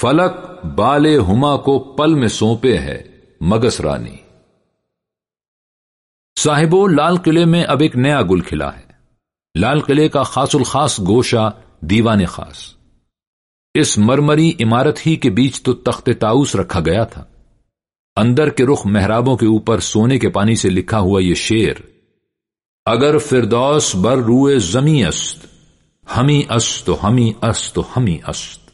فلک بال ہما کو پل میں سونپے ہے، مگس رانی۔ صاحبو، لال قلعے میں اب ایک نیا گل کھلا ہے۔ لال قلعے کا خاص الخاص گوشہ دیوان خاص۔ اس مرمری عمارت ہی کے بیچ تو تخت تاؤس رکھا گیا تھا۔ اندر کے رخ محرابوں کے اوپر سونے کے پانی سے لکھا ہوا یہ شیر اگر فردوس بر روئے زمی است، ہمی است ہمی است ہمی است۔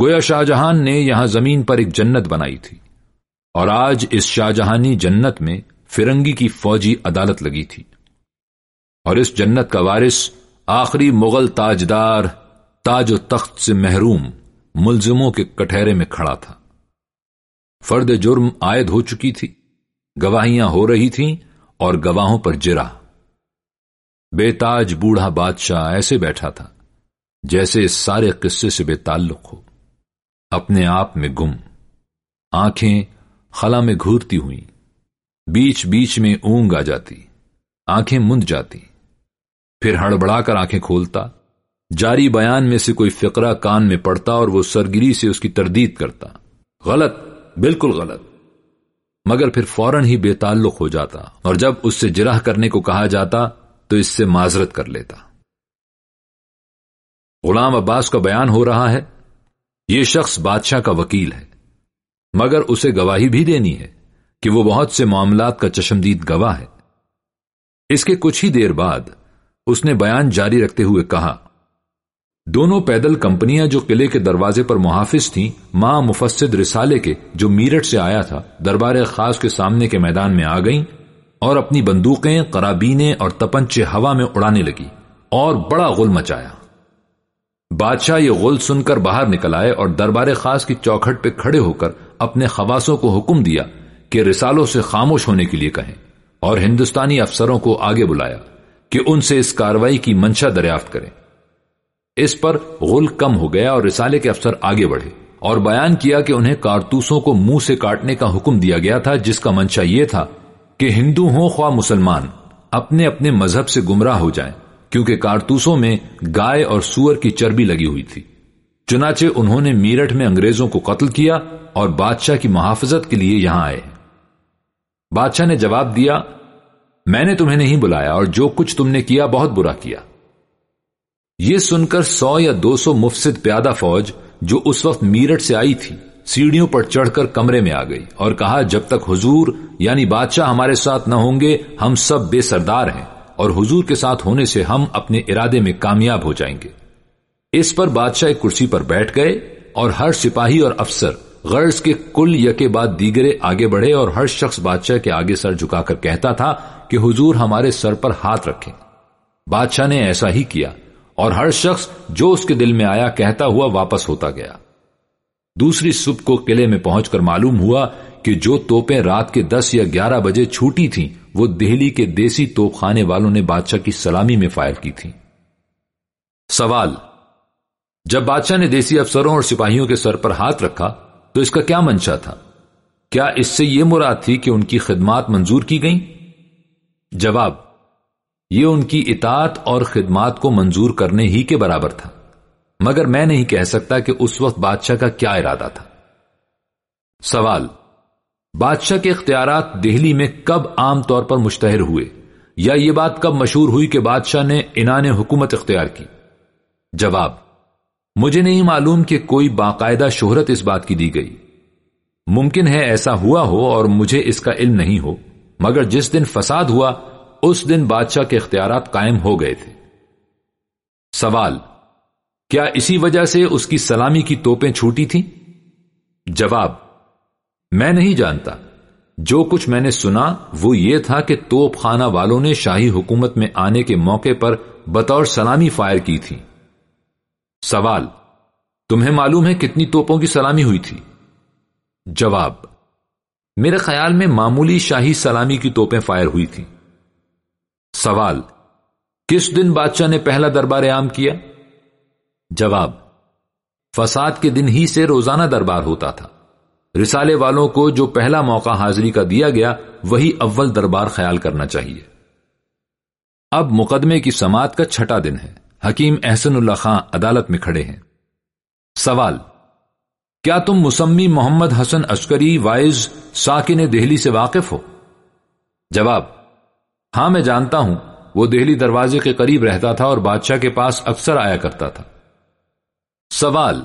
گویا شاہ جہان نے یہاں زمین پر ایک جنت بنائی تھی اور آج اس شاہ جہانی جنت میں فرنگی کی فوجی عدالت لگی تھی اور اس جنت کا وارث آخری مغل تاجدار تاج و تخت سے محروم ملزموں کے کٹہرے میں کھڑا تھا۔ فرد جرم عائد ہو چکی تھی، گواہیاں ہو رہی تھیں اور گواہوں پر جرا۔ بے تاج بوڑھا بادشاہ ایسے بیٹھا تھا جیسے اس سارے قصے سے بے تعلق ہو۔ اپنے آپ میں گم۔ آنکھیں خلا میں گھورتی ہوئی بیچ بیچ میں اونگ آ جاتی۔ آنکھیں مند جاتی۔ پھر ہڑبڑا کر آنکھیں کھولتا۔ جاری بیان میں سے کوئی فقرہ کان میں پڑتا اور وہ سرگری سے اس کی تردید کرتا۔ غلط، بالکل غلط۔ مگر پھر فوراً ہی بے تعلق ہو جاتا۔ اور جب اس سے جرح کرنے کو کہا جاتا، تو اس سے معذرت کر لیتا۔ غلام عباس کا بیان ہو رہا ہے۔ یہ شخص بادشاہ کا وکیل ہے، مگر اسے گواہی بھی دینی ہے کہ وہ بہت سے معاملات کا چشمدید گواہ ہے۔ اس کے کچھ ہی دیر بعد اس نے بیان جاری رکھتے ہوئے کہا، دونوں پیدل کمپنیاں جو قلعے کے دروازے پر محافظ تھیں، ماں مفسد رسالے کے جو میرٹ سے آیا تھا، دربار خاص کے سامنے کے میدان میں آ گئیں اور اپنی بندوقیں قرابینے اور تپنچے ہوا میں اڑانے لگی اور بڑا غل مچایا۔ بادشاہ یہ غل سن کر باہر نکل آئے اور دربار خاص کی چوکھٹ پہ کھڑے ہو کر اپنے خواصوں کو حکم دیا کہ رسالوں سے خاموش ہونے کے لیے کہیں اور ہندوستانی افسروں کو آگے بلایا کہ ان سے اس کاروائی کی منشا دریافت کریں۔ اس پر غل کم ہو گیا اور رسالے کے افسر آگے بڑھے اور بیان کیا کہ انہیں کارتوسوں کو منہ سے کاٹنے کا حکم دیا گیا تھا، جس کا منشا یہ تھا کہ ہندو ہوں خواہ مسلمان، اپنے اپنے مذہب سے گمراہ ہو جائیں۔ کیونکہ کارتوسوں میں گائے اور سور کی چربی لگی ہوئی تھی۔ چنانچہ انہوں نے میرٹھ میں انگریزوں کو قتل کیا اور بادشاہ کی محافظت کے لیے یہاں آئے۔ بادشاہ نے جواب دیا، میں نے تمہیں نہیں بلایا اور جو کچھ تم نے کیا بہت برا کیا۔ یہ سن کر سو یا دو سو مفسد پیادہ فوج جو اس وقت میرٹ سے آئی تھی، سیڑھیوں پر چڑھ کر کمرے میں آ گئی اور کہا، جب تک حضور یعنی بادشاہ ہمارے ساتھ نہ ہوں گے، ہم سب بے سردار ہیں۔ اور حضور کے ساتھ ہونے سے ہم اپنے ارادے میں کامیاب ہو جائیں گے۔ اس پر بادشاہ کرسی پر بیٹھ گئے اور ہر سپاہی اور افسر غرض کے کل یکے بعد دیگرے آگے بڑھے اور ہر شخص بادشاہ کے آگے سر جھکا کر کہتا تھا کہ حضور ہمارے سر پر ہاتھ رکھیں۔ بادشاہ نے ایسا ہی کیا اور ہر شخص جو اس کے دل میں آیا کہتا ہوا واپس ہوتا گیا۔ دوسری صبح کو قلعے میں پہنچ کر معلوم ہوا کہ جو توپیں رات کے دس یا گیارہ بجے چھوٹی تھیں، وہ دہلی کے دیسی توپ خانے والوں نے بادشاہ کی سلامی میں فائر کی تھی سوال، جب بادشاہ نے دیسی افسروں اور سپاہیوں کے سر پر ہاتھ رکھا، تو اس کا کیا منشا تھا؟ کیا اس سے یہ مراد تھی کہ ان کی خدمات منظور کی گئیں؟ جواب، یہ ان کی اطاعت اور خدمات کو منظور کرنے ہی کے برابر تھا۔ مگر میں نہیں کہہ سکتا کہ اس وقت بادشاہ کا کیا ارادہ تھا۔ سوال بادشاہ کے اختیارات دہلی میں کب عام طور پر مشتہر ہوئے یا یہ بات کب مشہور ہوئی کہ بادشاہ نے انان حکومت اختیار کی؟ جواب مجھے نہیں معلوم کہ کوئی باقاعدہ شہرت اس بات کی دی گئی۔ ممکن ہے ایسا ہوا ہو اور مجھے اس کا علم نہیں ہو، مگر جس دن فساد ہوا، اس دن بادشاہ کے اختیارات قائم ہو گئے تھے۔ سوال کیا اسی وجہ سے اس کی سلامی کی توپیں چھوٹی تھیں؟ جواب میں نہیں جانتا۔ جو کچھ میں نے سنا، وہ یہ تھا کہ توپ خانہ والوں نے شاہی حکومت میں آنے کے موقع پر بطور سلامی فائر کی تھی۔ سوال، تمہیں معلوم ہے کتنی توپوں کی سلامی ہوئی تھی؟ جواب، میرے خیال میں معمولی شاہی سلامی کی توپیں فائر ہوئی تھی سوال، کس دن بادشاہ نے پہلا دربار عام کیا؟ جواب، فساد کے دن ہی سے روزانہ دربار ہوتا تھا۔ رسالے والوں کو جو پہلا موقع حاضری کا دیا گیا، وہی اول دربار خیال کرنا چاہیے۔ اب مقدمے کی سماعت کا چھٹا دن ہے۔ حکیم احسن اللہ خان عدالت میں کھڑے ہیں۔ سوال، کیا تم مسمی محمد حسن عسکری وائز ساکن دہلی سے واقف ہو؟ جواب ہاں میں جانتا ہوں، وہ دہلی دروازے کے قریب رہتا تھا اور بادشاہ کے پاس اکثر آیا کرتا تھا۔ سوال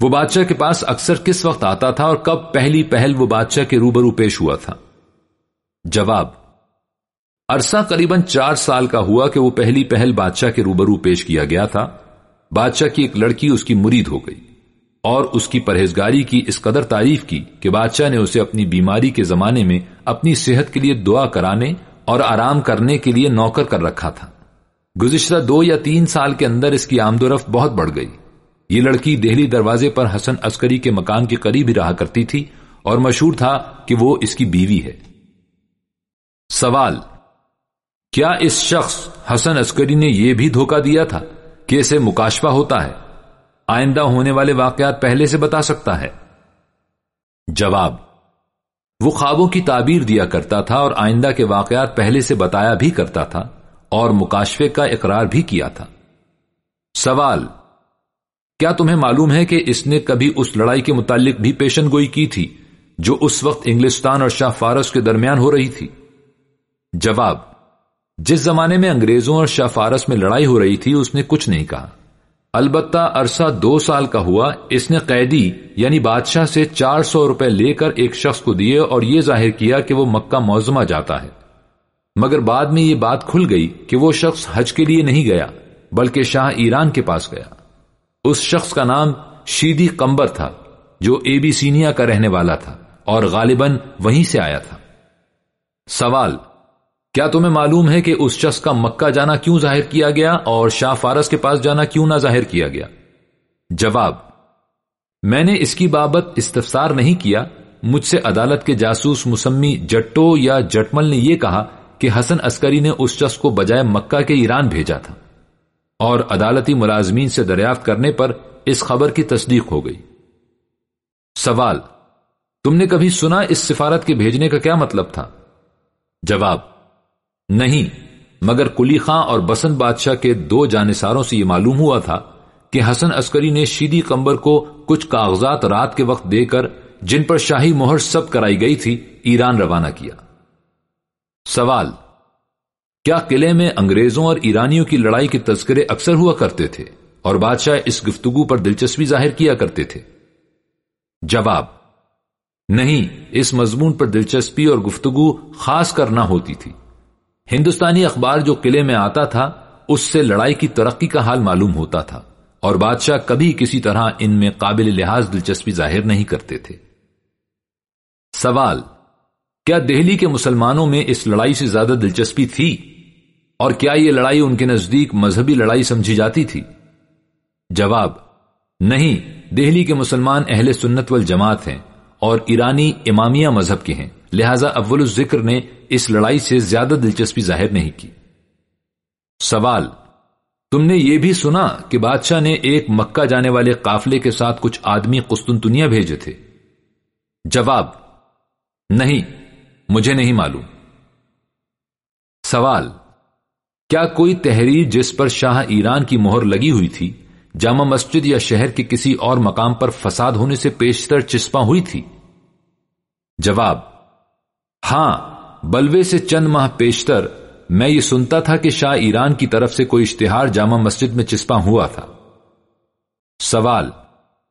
وہ بادشاہ کے پاس اکثر کس وقت آتا تھا اور کب پہلی پہل وہ بادشاہ کے روبرو پیش ہوا تھا؟ جواب، عرصہ قریب چار سال کا ہوا کہ وہ پہلی پہل بادشاہ کے روبرو پیش کیا گیا تھا۔ بادشاہ کی ایک لڑکی اس کی مرید ہو گئی اور اس کی پرہیزگاری کی اس قدر تعریف کی کہ بادشاہ نے اسے اپنی بیماری کے زمانے میں اپنی صحت کے لیے دعا کرانے اور آرام کرنے کے لیے نوکر کر رکھا تھا۔ گزشتہ دو یا تین سال کے اندر اس کی آمد و رفت بہت بڑھ گئی۔ یہ لڑکی دہلی دروازے پر حسن عسکری کے مکان کے قریب ہی رہا کرتی تھی اور مشہور تھا کہ وہ اس کی بیوی ہے۔ سوال، کیا اس شخص حسن عسکری نے یہ بھی دھوکہ دیا تھا کہ اسے مکاشفہ ہوتا ہے؟ آئندہ ہونے والے واقعات پہلے سے بتا سکتا ہے۔ جواب، وہ خوابوں کی تعبیر دیا کرتا تھا اور آئندہ کے واقعات پہلے سے بتایا بھی کرتا تھا اور مکاشفے کا اقرار بھی کیا تھا۔ سوال کیا تمہیں معلوم ہے کہ اس نے کبھی اس لڑائی کے متعلق بھی پیشن گوئی کی تھی جو اس وقت انگلستان اور شاہ فارس کے درمیان ہو رہی تھی؟ جواب، جس زمانے میں انگریزوں اور شاہ فارس میں لڑائی ہو رہی تھی، اس نے کچھ نہیں کہا۔ البتہ عرصہ دو سال کا ہوا، اس نے قیدی یعنی بادشاہ سے چار سو روپے لے کر ایک شخص کو دیے اور یہ ظاہر کیا کہ وہ مکہ موزمہ جاتا ہے۔ مگر بعد میں یہ بات کھل گئی کہ وہ شخص حج کے لیے نہیں گیا، بلکہ شاہ ایران کے پاس گیا۔ اس شخص کا نام شیدی کمبر تھا، جو اے بی سینیا کا رہنے والا تھا اور غالباً وہیں سے آیا تھا۔ سوال، کیا تمہیں معلوم ہے کہ اس شخص کا مکہ جانا کیوں ظاہر کیا گیا اور شاہ فارس کے پاس جانا کیوں نہ ظاہر کیا گیا؟ جواب، میں نے اس کی بابت استفسار نہیں کیا، مجھ سے عدالت کے جاسوس مسمی جٹو یا جٹمل نے یہ کہا کہ حسن عسکری نے اس شخص کو بجائے مکہ کے ایران بھیجا تھا۔ اور عدالتی ملازمین سے دریافت کرنے پر اس خبر کی تصدیق ہو گئی۔ سوال، تم نے کبھی سنا اس سفارت کے بھیجنے کا کیا مطلب تھا؟ جواب، نہیں، مگر کلی خاں اور بسنت بادشاہ کے دو جانساروں سے یہ معلوم ہوا تھا کہ حسن عسکری نے شیدی کمبر کو کچھ کاغذات رات کے وقت دے کر جن پر شاہی مہر سب کرائی گئی تھی، ایران روانہ کیا۔ سوال کیا قلعے میں انگریزوں اور ایرانیوں کی لڑائی کے تذکرے اکثر ہوا کرتے تھے اور بادشاہ اس گفتگو پر دلچسپی ظاہر کیا کرتے تھے؟ جواب نہیں، اس مضمون پر دلچسپی اور گفتگو خاص کرنا ہوتی تھی۔ ہندوستانی اخبار جو قلعے میں آتا تھا، اس سے لڑائی کی ترقی کا حال معلوم ہوتا تھا اور بادشاہ کبھی کسی طرح ان میں قابل لحاظ دلچسپی ظاہر نہیں کرتے تھے۔ سوال کیا دہلی کے مسلمانوں میں اس لڑائی سے زیادہ دلچسپی تھی؟ اور کیا یہ لڑائی ان کے نزدیک مذہبی لڑائی سمجھی جاتی تھی؟ جواب، نہیں، دہلی کے مسلمان اہل سنت والجماعت ہیں اور ایرانی امامیہ مذہب کے ہیں، لہذا اول الذکر نے اس لڑائی سے زیادہ دلچسپی ظاہر نہیں کی۔ سوال، تم نے یہ بھی سنا کہ بادشاہ نے ایک مکہ جانے والے قافلے کے ساتھ کچھ آدمی قسطنطنیہ بھیجے تھے؟ جواب، نہیں، مجھے نہیں معلوم۔ سوال کیا کوئی تحریر جس پر شاہ ایران کی مہر لگی ہوئی تھی، جامع مسجد یا شہر کے کسی اور مقام پر فساد ہونے سے پیشتر چسپاں ہوئی تھی؟ جواب ہاں بلوے سے چند ماہ پیشتر میں یہ سنتا تھا کہ شاہ ایران کی طرف سے کوئی اشتہار جامع مسجد میں چسپاں ہوا تھا۔ سوال،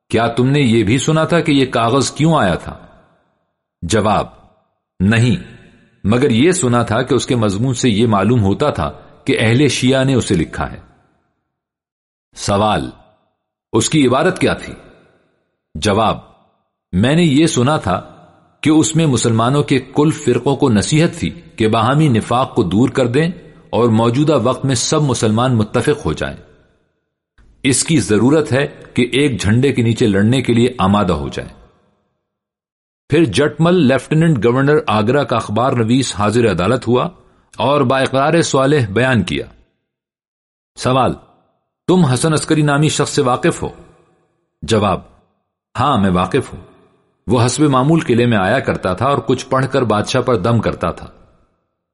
کیا تم نے یہ بھی سنا تھا کہ یہ کاغذ کیوں آیا تھا؟ جواب، نہیں، مگر یہ سنا تھا کہ اس کے مضمون سے یہ معلوم ہوتا تھا کہ اہل شیعہ نے اسے لکھا ہے۔ سوال، اس کی عبارت کیا تھی؟ جواب، میں نے یہ سنا تھا کہ اس میں مسلمانوں کے کل فرقوں کو نصیحت تھی کہ باہمی نفاق کو دور کر دیں اور موجودہ وقت میں سب مسلمان متفق ہو جائیں۔ اس کی ضرورت ہے کہ ایک جھنڈے کے نیچے لڑنے کے لیے آمادہ ہو جائیں۔ پھر جٹمل لیفٹیننٹ گورنر آگرہ کا اخبار نویس حاضر عدالت ہوا۔ اور باقرار سوالح بیان کیا۔ سوال، تم حسن عسکری نامی شخص سے واقف ہو؟ جواب ہاں میں واقف ہوں۔ وہ حسب معمول قلعے میں آیا کرتا تھا اور کچھ پڑھ کر بادشاہ پر دم کرتا تھا۔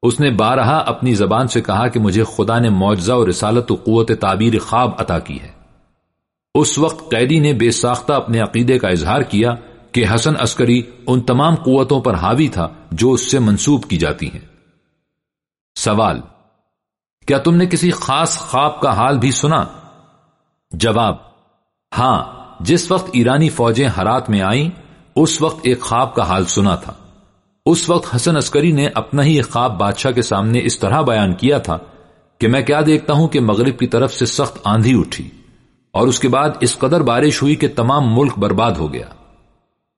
اس نے بارہا اپنی زبان سے کہا کہ مجھے خدا نے معجزہ اور رسالت و قوت تعبیر خواب عطا کی ہے۔ اس وقت قیدی نے بے ساختہ اپنے عقیدے کا اظہار کیا کہ حسن عسکری ان تمام قوتوں پر حاوی تھا جو اس سے منسوب کی جاتی ہیں۔ سوال، کیا تم نے کسی خاص خواب کا حال بھی سنا؟ جواب ہاں جس وقت ایرانی فوجیں ہرات میں آئیں، اس وقت ایک خواب کا حال سنا تھا۔ اس وقت حسن عسکری نے اپنا ہی ایک خواب بادشاہ کے سامنے اس طرح بیان کیا تھا کہ میں کیا دیکھتا ہوں کہ مغرب کی طرف سے سخت آندھی اٹھی اور اس کے بعد اس قدر بارش ہوئی کہ تمام ملک برباد ہو گیا۔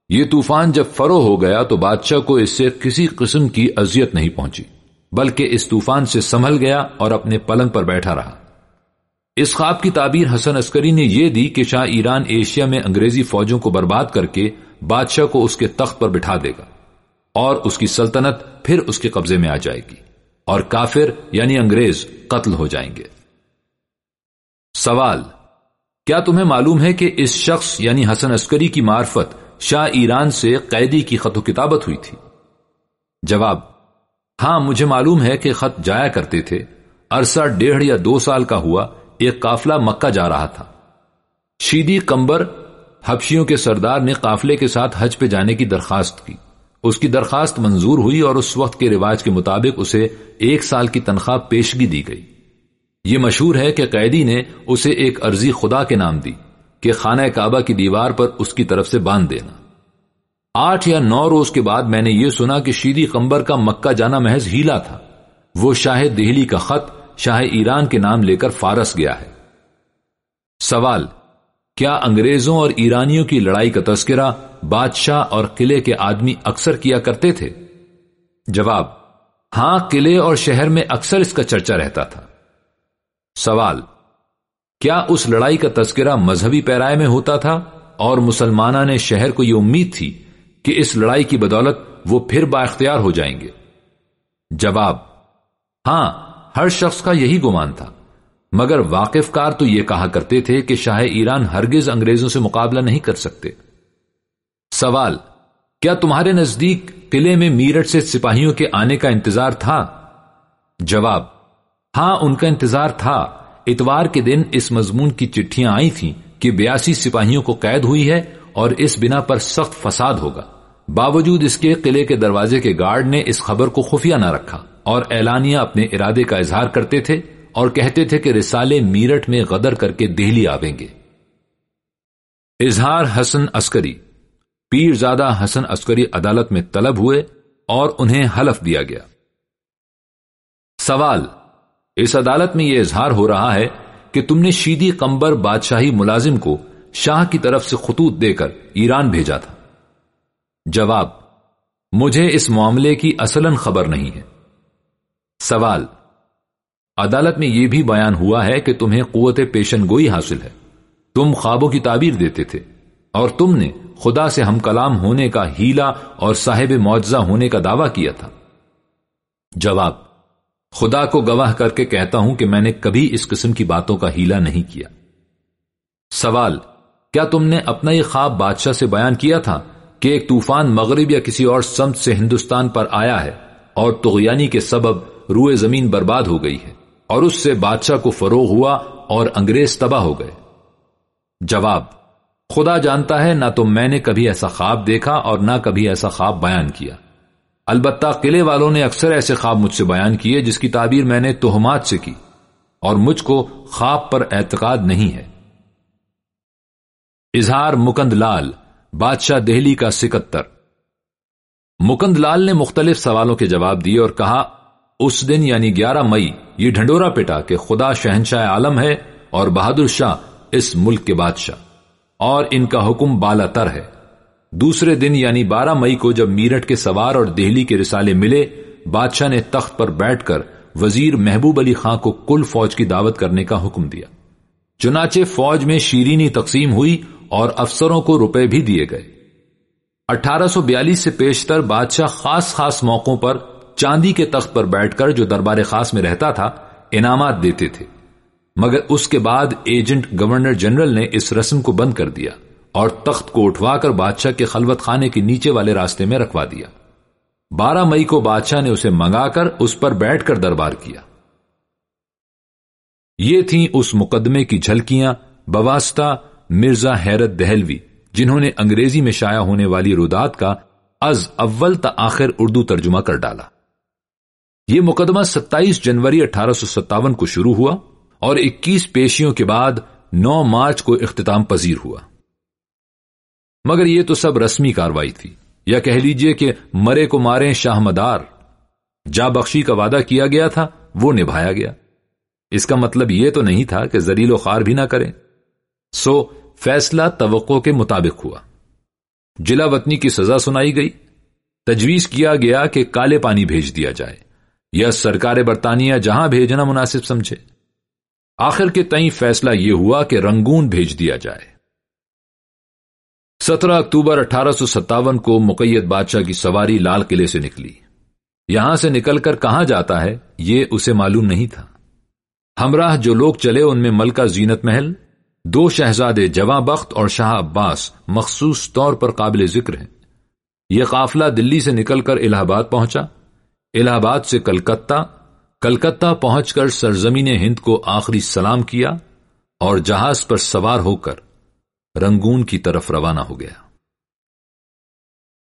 یہ طوفان جب فرو ہو گیا تو بادشاہ کو اس سے کسی قسم کی اذیت نہیں پہنچی۔ بلکہ اس طوفان سے سنبھل گیا اور اپنے پلنگ پر بیٹھا رہا۔ اس خواب کی تعبیر حسن عسکری نے یہ دی کہ شاہ ایران ایشیا میں انگریزی فوجوں کو برباد کر کے بادشاہ کو اس کے تخت پر بٹھا دے گا اور اس کی سلطنت پھر اس کے قبضے میں آ جائے گی اور کافر یعنی انگریز قتل ہو جائیں گے۔ سوال، کیا تمہیں معلوم ہے کہ اس شخص یعنی حسن عسکری کی معرفت شاہ ایران سے قیدی کی خط و کتابت ہوئی تھی؟ جواب ہاں مجھے معلوم ہے کہ خط جایا کرتے تھے۔ عرصہ ڈیڑھ یا دو سال کا ہوا، ایک قافلہ مکہ جا رہا تھا۔ شیدی کمبر حبشیوں کے سردار نے قافلے کے ساتھ حج پہ جانے کی درخواست کی۔ اس کی درخواست منظور ہوئی اور اس وقت کے رواج کے مطابق اسے ایک سال کی تنخواہ پیشگی دی گئی۔ یہ مشہور ہے کہ قیدی نے اسے ایک عرضی خدا کے نام دی کہ خانہ کعبہ کی دیوار پر اس کی طرف سے باندھ دینا۔ آٹھ یا نو روز کے بعد میں نے یہ سنا کہ شیدی کمبر کا مکہ جانا محض ہیلا تھا۔ وہ شاہ دہلی کا خط، شاہ ایران کے نام لے کر فارس گیا ہے۔ سوال، کیا انگریزوں اور ایرانیوں کی لڑائی کا تذکرہ بادشاہ اور قلعے کے آدمی اکثر کیا کرتے تھے؟ جواب ہاں قلعے اور شہر میں اکثر اس کا چرچا رہتا تھا۔ سوال، کیا اس لڑائی کا تذکرہ مذہبی پیرائے میں ہوتا تھا اور مسلمانہ نے شہر کو یہ امید تھی کہ اس لڑائی کی بدولت وہ پھر با اختیار ہو جائیں گے۔ جواب ہاں ہر شخص کا یہی گمان تھا، مگر واقف کار تو یہ کہا کرتے تھے کہ شاہ ایران ہرگز انگریزوں سے مقابلہ نہیں کر سکتے۔ سوال کیا تمہارے نزدیک قلعے میں میرٹ سے سپاہیوں کے آنے کا انتظار تھا؟ جواب ہاں ان کا انتظار تھا۔ اتوار کے دن اس مضمون کی چٹھیاں آئی تھیں کہ بیاسی سپاہیوں کو قید ہوئی ہے اور اس بنا پر سخت فساد ہوگا۔ باوجود اس کے قلعے کے دروازے کے گارڈ نے اس خبر کو خفیہ نہ رکھا اور اعلانیہ اپنے ارادے کا اظہار کرتے تھے اور کہتے تھے کہ رسالے میرٹ میں غدر کر کے دہلی آویں گے۔ اظہار حسن عسکری۔ پیر زادہ حسن عسکری عدالت میں طلب ہوئے اور انہیں حلف دیا گیا۔ سوال۔ اس عدالت میں یہ اظہار ہو رہا ہے کہ تم نے شیدی کمبر بادشاہی ملازم کو شاہ کی طرف سے خطوط دے کر ایران بھیجا تھا۔ جواب، مجھے اس معاملے کی اصلاً خبر نہیں ہے۔ سوال، عدالت میں یہ بھی بیان ہوا ہے کہ تمہیں قوت پیشن گوئی حاصل ہے۔ تم خوابوں کی تعبیر دیتے تھے اور تم نے خدا سے ہم کلام ہونے کا ہیلا اور صاحب معجزہ ہونے کا دعویٰ کیا تھا۔ جواب، خدا کو گواہ کر کے کہتا ہوں کہ میں نے کبھی اس قسم کی باتوں کا ہیلا نہیں کیا۔ سوال کیا تم نے اپنا یہ خواب بادشاہ سے بیان کیا تھا کہ ایک طوفان مغرب یا کسی اور سمت سے ہندوستان پر آیا ہے اور تغیانی کے سبب روئے زمین برباد ہو گئی ہے اور اس سے بادشاہ کو فروغ ہوا اور انگریز تباہ ہو گئے؟ جواب، خدا جانتا ہے نہ تو میں نے کبھی ایسا خواب دیکھا اور نہ کبھی ایسا خواب بیان کیا۔ البتہ قلعے والوں نے اکثر ایسے خواب مجھ سے بیان کیے جس کی تعبیر میں نے توہمات سے کی، اور مجھ کو خواب پر اعتقاد نہیں ہے۔ اظہار مکند لال، بادشاہ دہلی کا سکتر۔ مکند لال نے مختلف سوالوں کے جواب دیے اور کہا، اس دن یعنی گیارہ مئی یہ ڈھنڈورا پیٹا کہ خدا شہنشاہ عالم ہے اور بہادر شاہ اس ملک کے بادشاہ۔ اور ان کا حکم بالا تر ہے۔ دوسرے دن یعنی بارہ مئی کو جب میرٹ کے سوار اور دہلی کے رسالے ملے، بادشاہ نے تخت پر بیٹھ کر وزیر محبوب علی خان کو کل فوج کی دعوت کرنے کا حکم دیا۔ چنانچہ فوج میں شیرینی تقسیم ہوئی اور افسروں کو روپے بھی دیے گئے۔ اٹھارہ سو بیالیس سے پیشتر بادشاہ خاص خاص موقعوں پر چاندی کے تخت پر بیٹھ کر جو دربار خاص میں رہتا تھا، انعامات دیتے تھے۔ مگر اس کے بعد ایجنٹ گورنر جنرل نے اس رسم کو بند کر دیا اور تخت کو اٹھوا کر بادشاہ کے خلوت خانے کے نیچے والے راستے میں رکھوا دیا۔ بارہ مئی کو بادشاہ نے اسے منگا کر اس پر بیٹھ کر دربار کیا۔ یہ تھیں اس مقدمے کی جھلکیاں، بواسطہ مرزا حیرت دہلوی، جنہوں نے انگریزی میں شائع ہونے والی رودات کا از اول تا آخر اردو ترجمہ کر ڈالا۔ یہ مقدمہ ستائیس جنوری اٹھارہ سو ستاون کو شروع ہوا اور اکیس پیشیوں کے بعد نو مارچ کو اختتام پذیر ہوا۔ مگر یہ تو سب رسمی کاروائی تھی۔ یا کہہ لیجیے کہ مرے کو مارے شاہ مدار، جا بخشی کا وعدہ کیا گیا تھا، وہ نبھایا گیا۔ اس کا مطلب یہ تو نہیں تھا کہ زریل و خار بھی نہ کریں۔ سو فیصلہ توقع کے مطابق ہوا۔ جلا وطنی کی سزا سنائی گئی۔ تجویز کیا گیا کہ کالے پانی بھیج دیا جائے۔ یا سرکار برطانیہ جہاں بھیجنا مناسب سمجھے۔ آخر کے تئیں فیصلہ یہ ہوا کہ رنگون بھیج دیا جائے۔ سترہ اکتوبر اٹھارہ سو ستاون کو مقید بادشاہ کی سواری لال قلعے سے نکلی۔ یہاں سے نکل کر کہاں جاتا ہے، یہ اسے معلوم نہیں تھا۔ ہمراہ جو لوگ چلے ان میں ملکہ زینت محل دو شہزادے جواں بخت اور شاہ عباس مخصوص طور پر قابل ذکر ہیں۔ یہ قافلہ دلی سے نکل کر الہ آباد پہنچا۔ الہ آباد سے کلکتہ کلکتہ پہنچ کر سرزمین ہند کو آخری سلام کیا اور جہاز پر سوار ہو کر رنگون کی طرف روانہ ہو گیا۔